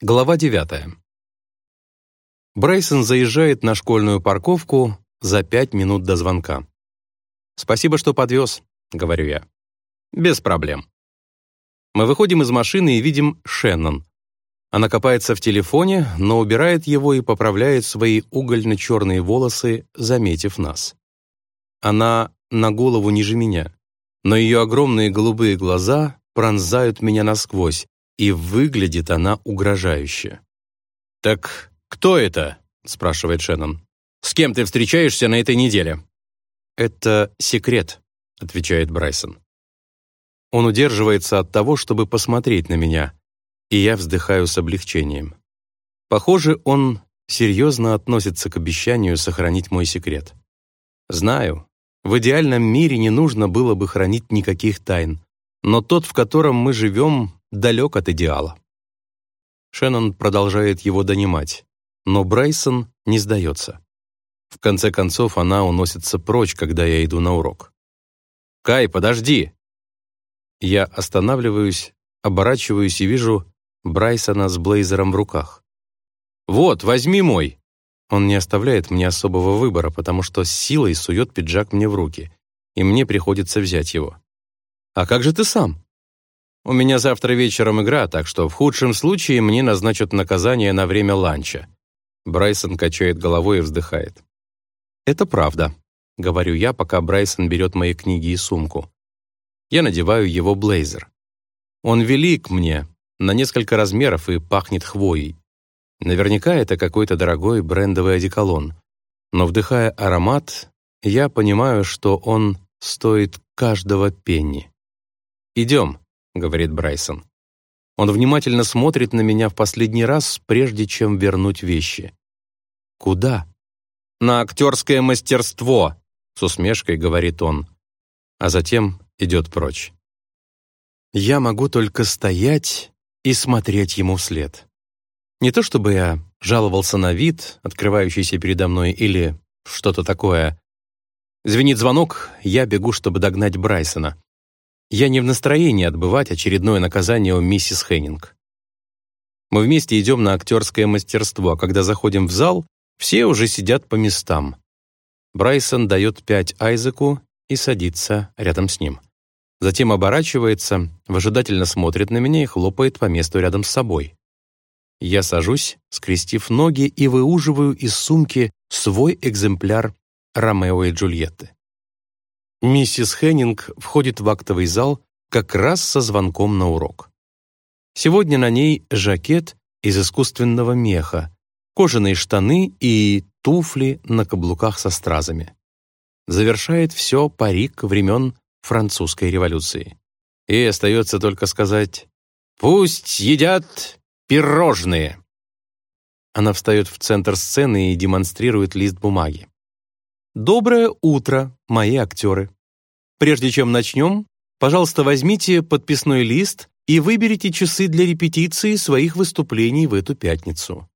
Глава 9. Брайсон заезжает на школьную парковку за пять минут до звонка. «Спасибо, что подвез», — говорю я. «Без проблем». Мы выходим из машины и видим Шеннон. Она копается в телефоне, но убирает его и поправляет свои угольно-черные волосы, заметив нас. Она на голову ниже меня, но ее огромные голубые глаза пронзают меня насквозь, и выглядит она угрожающе. «Так кто это?» — спрашивает Шеннон. «С кем ты встречаешься на этой неделе?» «Это секрет», — отвечает Брайсон. Он удерживается от того, чтобы посмотреть на меня, и я вздыхаю с облегчением. Похоже, он серьезно относится к обещанию сохранить мой секрет. Знаю, в идеальном мире не нужно было бы хранить никаких тайн, но тот, в котором мы живем, далек от идеала. Шеннон продолжает его донимать, но Брайсон не сдается. В конце концов, она уносится прочь, когда я иду на урок. «Кай, подожди!» Я останавливаюсь, оборачиваюсь и вижу Брайсона с блейзером в руках. «Вот, возьми мой!» Он не оставляет мне особого выбора, потому что с силой сует пиджак мне в руки, и мне приходится взять его. «А как же ты сам?» У меня завтра вечером игра, так что в худшем случае мне назначат наказание на время ланча». Брайсон качает головой и вздыхает. «Это правда», — говорю я, пока Брайсон берет мои книги и сумку. Я надеваю его блейзер. Он велик мне, на несколько размеров и пахнет хвоей. Наверняка это какой-то дорогой брендовый одеколон. Но вдыхая аромат, я понимаю, что он стоит каждого пенни. «Идем», говорит Брайсон. Он внимательно смотрит на меня в последний раз, прежде чем вернуть вещи. «Куда?» «На актерское мастерство», — с усмешкой говорит он, а затем идет прочь. Я могу только стоять и смотреть ему вслед. Не то чтобы я жаловался на вид, открывающийся передо мной, или что-то такое. Звенит звонок, я бегу, чтобы догнать Брайсона. Я не в настроении отбывать очередное наказание у миссис Хеннинг. Мы вместе идем на актерское мастерство, а когда заходим в зал, все уже сидят по местам. Брайсон дает пять Айзеку и садится рядом с ним. Затем оборачивается, выжидательно смотрит на меня и хлопает по месту рядом с собой. Я сажусь, скрестив ноги и выуживаю из сумки свой экземпляр «Ромео и Джульетты». Миссис Хеннинг входит в актовый зал как раз со звонком на урок. Сегодня на ней жакет из искусственного меха, кожаные штаны и туфли на каблуках со стразами. Завершает все парик времен французской революции. И остается только сказать «Пусть едят пирожные!» Она встает в центр сцены и демонстрирует лист бумаги. Доброе утро, мои актеры. Прежде чем начнем, пожалуйста, возьмите подписной лист и выберите часы для репетиции своих выступлений в эту пятницу.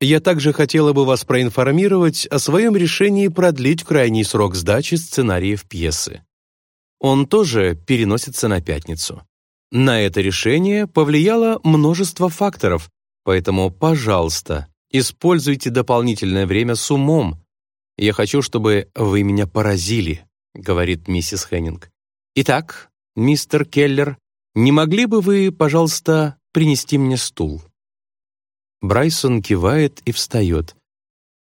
Я также хотела бы вас проинформировать о своем решении продлить крайний срок сдачи сценариев пьесы. Он тоже переносится на пятницу. На это решение повлияло множество факторов, поэтому, пожалуйста, используйте дополнительное время с умом, я хочу, чтобы вы меня поразили», — говорит миссис Хеннинг. «Итак, мистер Келлер, не могли бы вы, пожалуйста, принести мне стул?» Брайсон кивает и встает.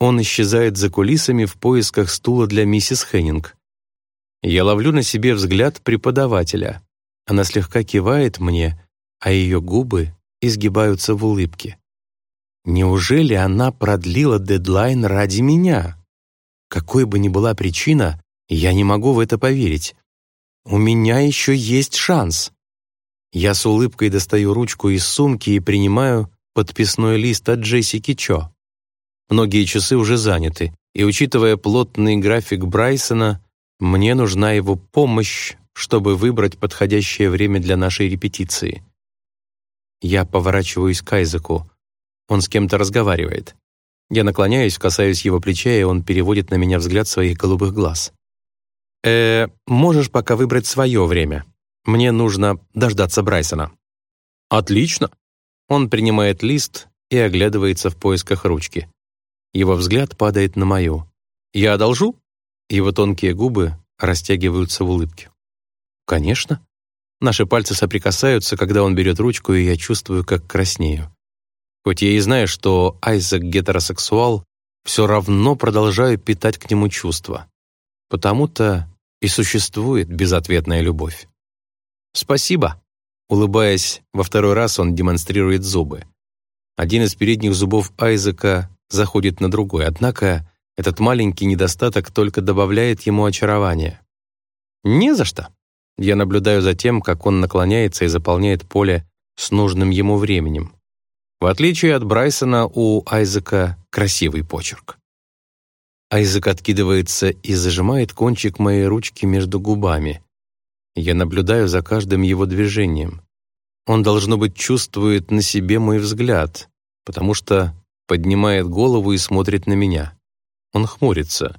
Он исчезает за кулисами в поисках стула для миссис Хеннинг. Я ловлю на себе взгляд преподавателя. Она слегка кивает мне, а ее губы изгибаются в улыбке. Неужели она продлила дедлайн ради меня? Какой бы ни была причина, я не могу в это поверить. У меня еще есть шанс. Я с улыбкой достаю ручку из сумки и принимаю подписной лист от Джессики Чо. Многие часы уже заняты, и, учитывая плотный график Брайсона, мне нужна его помощь, чтобы выбрать подходящее время для нашей репетиции. Я поворачиваюсь к Айзеку. Он с кем-то разговаривает. Я наклоняюсь, касаюсь его плеча, и он переводит на меня взгляд своих голубых глаз. «Э, можешь пока выбрать свое время. Мне нужно дождаться Брайсона». «Отлично». Он принимает лист и оглядывается в поисках ручки. Его взгляд падает на мою. «Я одолжу?» Его тонкие губы растягиваются в улыбке. «Конечно». Наши пальцы соприкасаются, когда он берет ручку, и я чувствую, как краснею. Хоть я и знаю, что Айзек гетеросексуал, все равно продолжаю питать к нему чувства. Потому-то и существует безответная любовь. «Спасибо», Улыбаясь, во второй раз он демонстрирует зубы. Один из передних зубов Айзека заходит на другой, однако этот маленький недостаток только добавляет ему очарования. «Не за что!» Я наблюдаю за тем, как он наклоняется и заполняет поле с нужным ему временем. В отличие от Брайсона, у Айзека красивый почерк. Айзек откидывается и зажимает кончик моей ручки между губами. Я наблюдаю за каждым его движением. Он, должно быть, чувствует на себе мой взгляд, потому что поднимает голову и смотрит на меня. Он хмурится.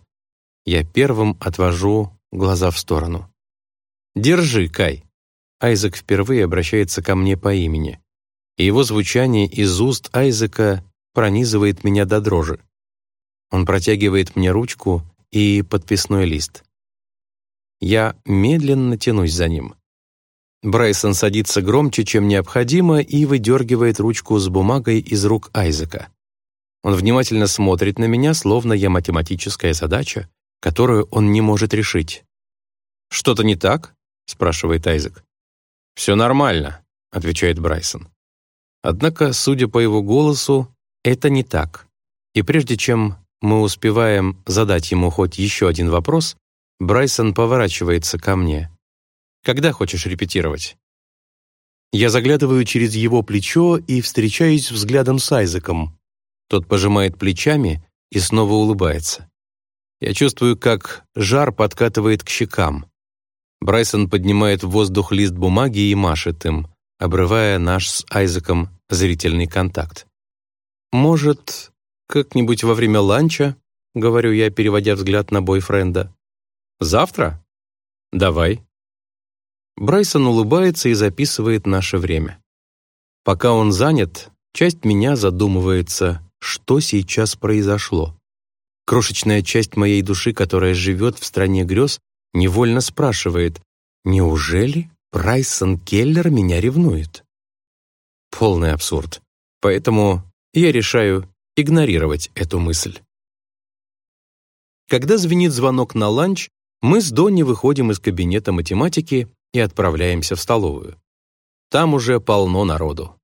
Я первым отвожу глаза в сторону. «Держи, Кай!» Айзек впервые обращается ко мне по имени. И его звучание из уст Айзека пронизывает меня до дрожи. Он протягивает мне ручку и подписной лист. Я медленно тянусь за ним. Брайсон садится громче, чем необходимо, и выдергивает ручку с бумагой из рук Айзека. Он внимательно смотрит на меня, словно я математическая задача, которую он не может решить. «Что-то не так?» — спрашивает Айзек. «Все нормально», — отвечает Брайсон. Однако, судя по его голосу, это не так. И прежде чем мы успеваем задать ему хоть еще один вопрос, Брайсон поворачивается ко мне. «Когда хочешь репетировать?» Я заглядываю через его плечо и встречаюсь взглядом с Айзеком. Тот пожимает плечами и снова улыбается. Я чувствую, как жар подкатывает к щекам. Брайсон поднимает в воздух лист бумаги и машет им, обрывая наш с Айзеком зрительный контакт. «Может, как-нибудь во время ланча?» — говорю я, переводя взгляд на бойфренда. Завтра? Давай. Брайсон улыбается и записывает наше время. Пока он занят, часть меня задумывается, что сейчас произошло. Крошечная часть моей души, которая живет в стране грез, невольно спрашивает, неужели Брайсон Келлер меня ревнует? Полный абсурд. Поэтому я решаю игнорировать эту мысль. Когда звенит звонок на ланч, мы с Донни выходим из кабинета математики и отправляемся в столовую. Там уже полно народу.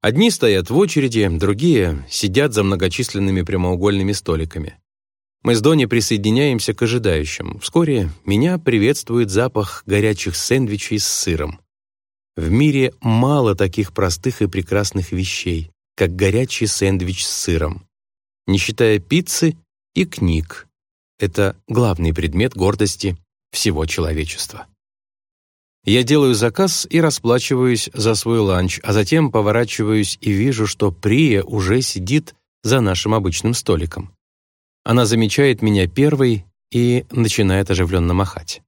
Одни стоят в очереди, другие сидят за многочисленными прямоугольными столиками. Мы с Донни присоединяемся к ожидающим. Вскоре меня приветствует запах горячих сэндвичей с сыром. В мире мало таких простых и прекрасных вещей, как горячий сэндвич с сыром, не считая пиццы и книг, это главный предмет гордости всего человечества. Я делаю заказ и расплачиваюсь за свой ланч, а затем поворачиваюсь и вижу, что Прия уже сидит за нашим обычным столиком. Она замечает меня первой и начинает оживленно махать.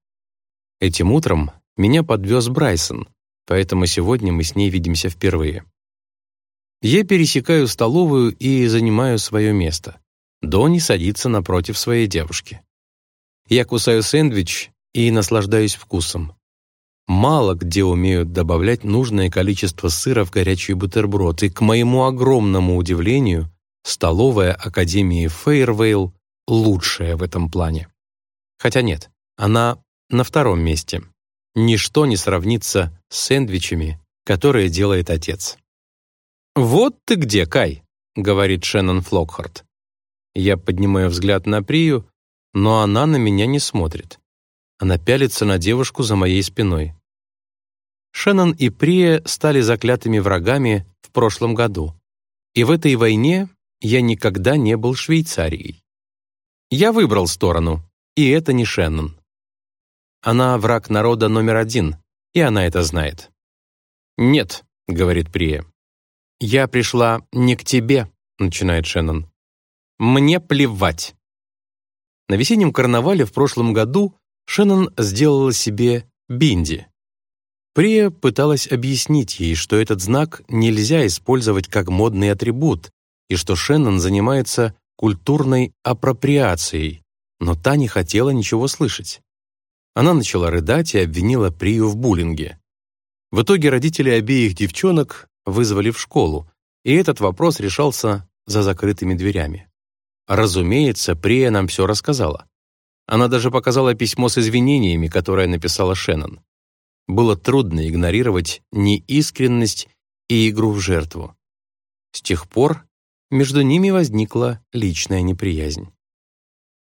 Этим утром меня подвез Брайсон, поэтому сегодня мы с ней видимся впервые. Я пересекаю столовую и занимаю свое место. Донни садится напротив своей девушки. Я кусаю сэндвич и наслаждаюсь вкусом. Мало где умеют добавлять нужное количество сыра в горячий бутерброд, и, к моему огромному удивлению, столовая Академии Фейервейл лучшая в этом плане. Хотя нет, она на втором месте. Ничто не сравнится с сэндвичами, которые делает отец. «Вот ты где, Кай», — говорит Шеннон Флокхарт. Я поднимаю взгляд на Прию, но она на меня не смотрит. Она пялится на девушку за моей спиной. Шеннон и Прия стали заклятыми врагами в прошлом году. И в этой войне я никогда не был Швейцарией. Я выбрал сторону, и это не Шеннон. Она враг народа номер один, и она это знает. «Нет», — говорит Прия. «Я пришла не к тебе», — начинает Шеннон. Мне плевать. На весеннем карнавале в прошлом году Шеннон сделала себе бинди. Прия пыталась объяснить ей, что этот знак нельзя использовать как модный атрибут и что Шеннон занимается культурной апроприацией, но та не хотела ничего слышать. Она начала рыдать и обвинила Прию в буллинге. В итоге родители обеих девчонок вызвали в школу, и этот вопрос решался за закрытыми дверями. Разумеется, Прия нам все рассказала. Она даже показала письмо с извинениями, которое написала Шеннон. Было трудно игнорировать неискренность и игру в жертву. С тех пор между ними возникла личная неприязнь.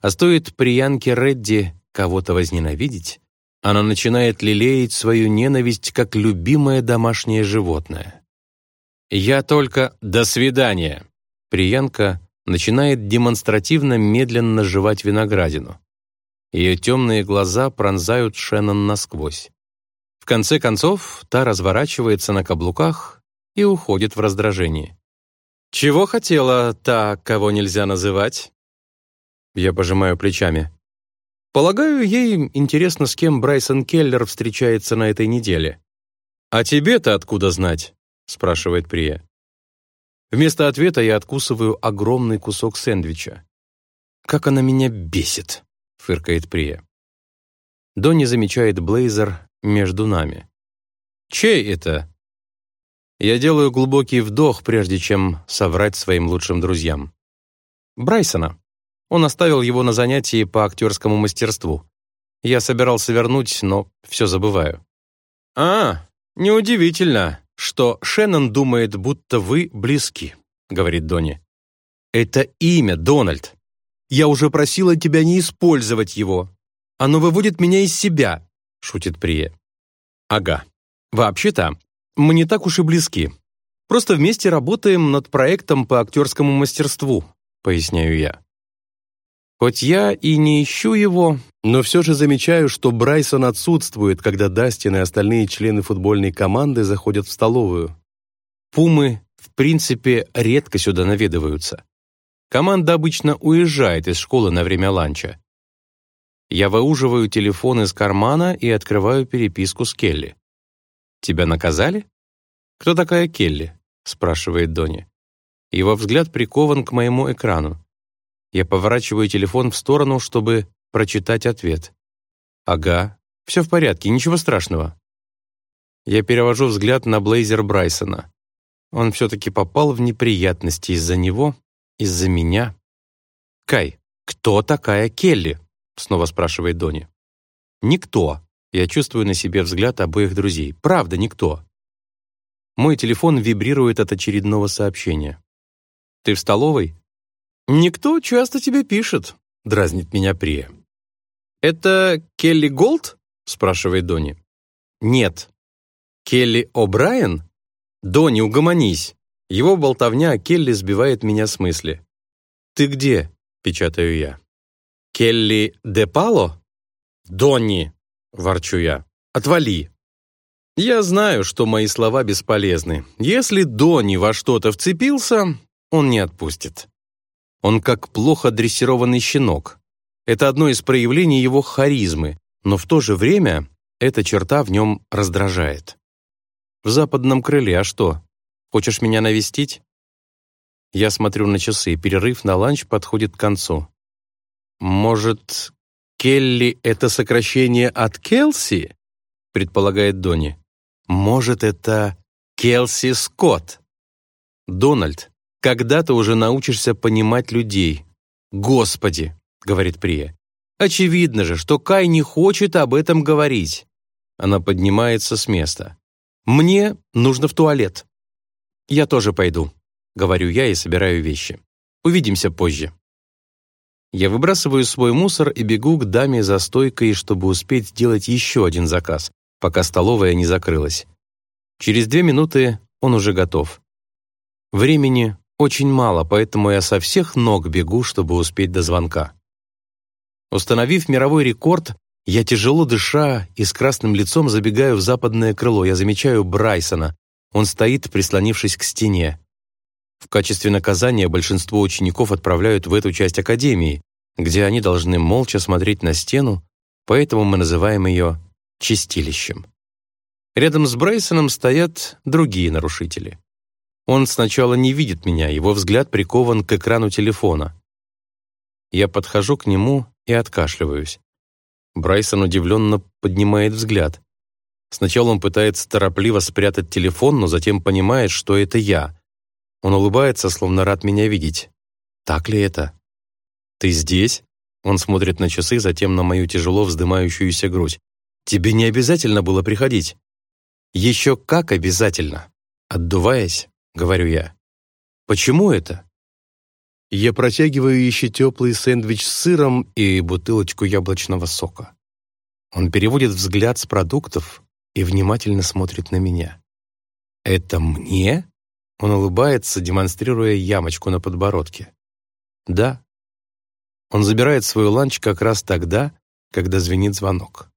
А стоит приянке Редди кого-то возненавидеть, она начинает лелеять свою ненависть как любимое домашнее животное. «Я только... До свидания!» Приянка начинает демонстративно медленно жевать виноградину. Ее темные глаза пронзают Шеннон насквозь. В конце концов, та разворачивается на каблуках и уходит в раздражение. «Чего хотела та, кого нельзя называть?» Я пожимаю плечами. Полагаю, ей интересно, с кем Брайсон Келлер встречается на этой неделе. «А тебе-то откуда знать?» — спрашивает Прия. Вместо ответа я откусываю огромный кусок сэндвича. «Как она меня бесит!» — фыркает Прия. Донни замечает блейзер между нами. «Чей это?» Я делаю глубокий вдох, прежде чем соврать своим лучшим друзьям. Брайсона. Он оставил его на занятии по актерскому мастерству. Я собирался вернуть, но все забываю. «А, неудивительно, что Шеннон думает, будто вы близки», — говорит Донни. «Это имя, Дональд. Я уже просила тебя не использовать его. Оно выводит меня из себя», — шутит Прия. «Ага. Вообще-то, мы не так уж и близки. Просто вместе работаем над проектом по актерскому мастерству», — поясняю я. Хоть я и не ищу его, но все же замечаю, что Брайсон отсутствует, когда Дастин и остальные члены футбольной команды заходят в столовую. Пумы, в принципе, редко сюда наведываются. Команда обычно уезжает из школы на время ланча. Я выуживаю телефон из кармана и открываю переписку с Келли. «Тебя наказали?» «Кто такая Келли?» — спрашивает Донни. Его взгляд прикован к моему экрану. Я поворачиваю телефон в сторону, чтобы прочитать ответ. «Ага, все в порядке, ничего страшного». Я перевожу взгляд на Блейзер Брайсона. Он все-таки попал в неприятности из-за него, из-за меня. «Кай, кто такая Келли?» — снова спрашивает Донни. «Никто». Я чувствую на себе взгляд обоих друзей. «Правда, никто». Мой телефон вибрирует от очередного сообщения. «Ты в столовой?» «Никто часто тебе пишет», — дразнит меня Прия. «Это Келли Голд?» — спрашивает Донни. «Нет». «Келли О'Брайен?» «Донни, угомонись». Его болтовня о Келли сбивает меня с мысли. «Ты где?» — печатаю я. «Келли де Пало?» «Донни!» — ворчу я. «Отвали!» Я знаю, что мои слова бесполезны. Если Донни во что-то вцепился, он не отпустит. Он как плохо дрессированный щенок. Это одно из проявлений его харизмы, но в то же время эта черта в нем раздражает. В западном крыле, а что? Хочешь меня навестить? Я смотрю на часы, перерыв на ланч подходит к концу. Может, Келли — это сокращение от Келси? Предполагает Донни. Может, это Келси Скотт? Дональд, когда ты уже научишься понимать людей? Господи, говорит Прия. Очевидно же, что Кай не хочет об этом говорить. Она поднимается с места. Мне нужно в туалет. Я тоже пойду, говорю я и собираю вещи. Увидимся позже. Я выбрасываю свой мусор и бегу к даме за стойкой, чтобы успеть сделать еще один заказ, пока столовая не закрылась. Через две минуты он уже готов. Времени очень мало, поэтому я со всех ног бегу, чтобы успеть до звонка. Установив мировой рекорд, я тяжело дыша и с красным лицом забегаю в западное крыло. Я замечаю Брайсона. Он стоит, прислонившись к стене. В качестве наказания большинство учеников отправляют в эту часть академии, где они должны молча смотреть на стену, поэтому мы называем ее «чистилищем». Рядом с Брайсоном стоят другие нарушители. Он сначала не видит меня, его взгляд прикован к экрану телефона. Я подхожу к нему и откашливаюсь. Брайсон удивленно поднимает взгляд. Сначала он пытается торопливо спрятать телефон, но затем понимает, что это я. Он улыбается, словно рад меня видеть. Так ли это? «Ты здесь?» Он смотрит на часы, затем на мою тяжело вздымающуюся грудь. «Тебе не обязательно было приходить». «Еще как обязательно!» Отдуваясь, говорю я. «Почему это?» Я протягиваю еще теплый сэндвич с сыром и бутылочку яблочного сока. Он переводит взгляд с продуктов и внимательно смотрит на меня. «Это мне?» Он улыбается, демонстрируя ямочку на подбородке. «Да». Он забирает свой ланч как раз тогда, когда звенит звонок.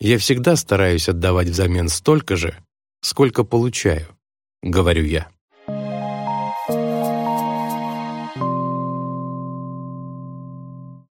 Я всегда стараюсь отдавать взамен столько же, сколько получаю, говорю я.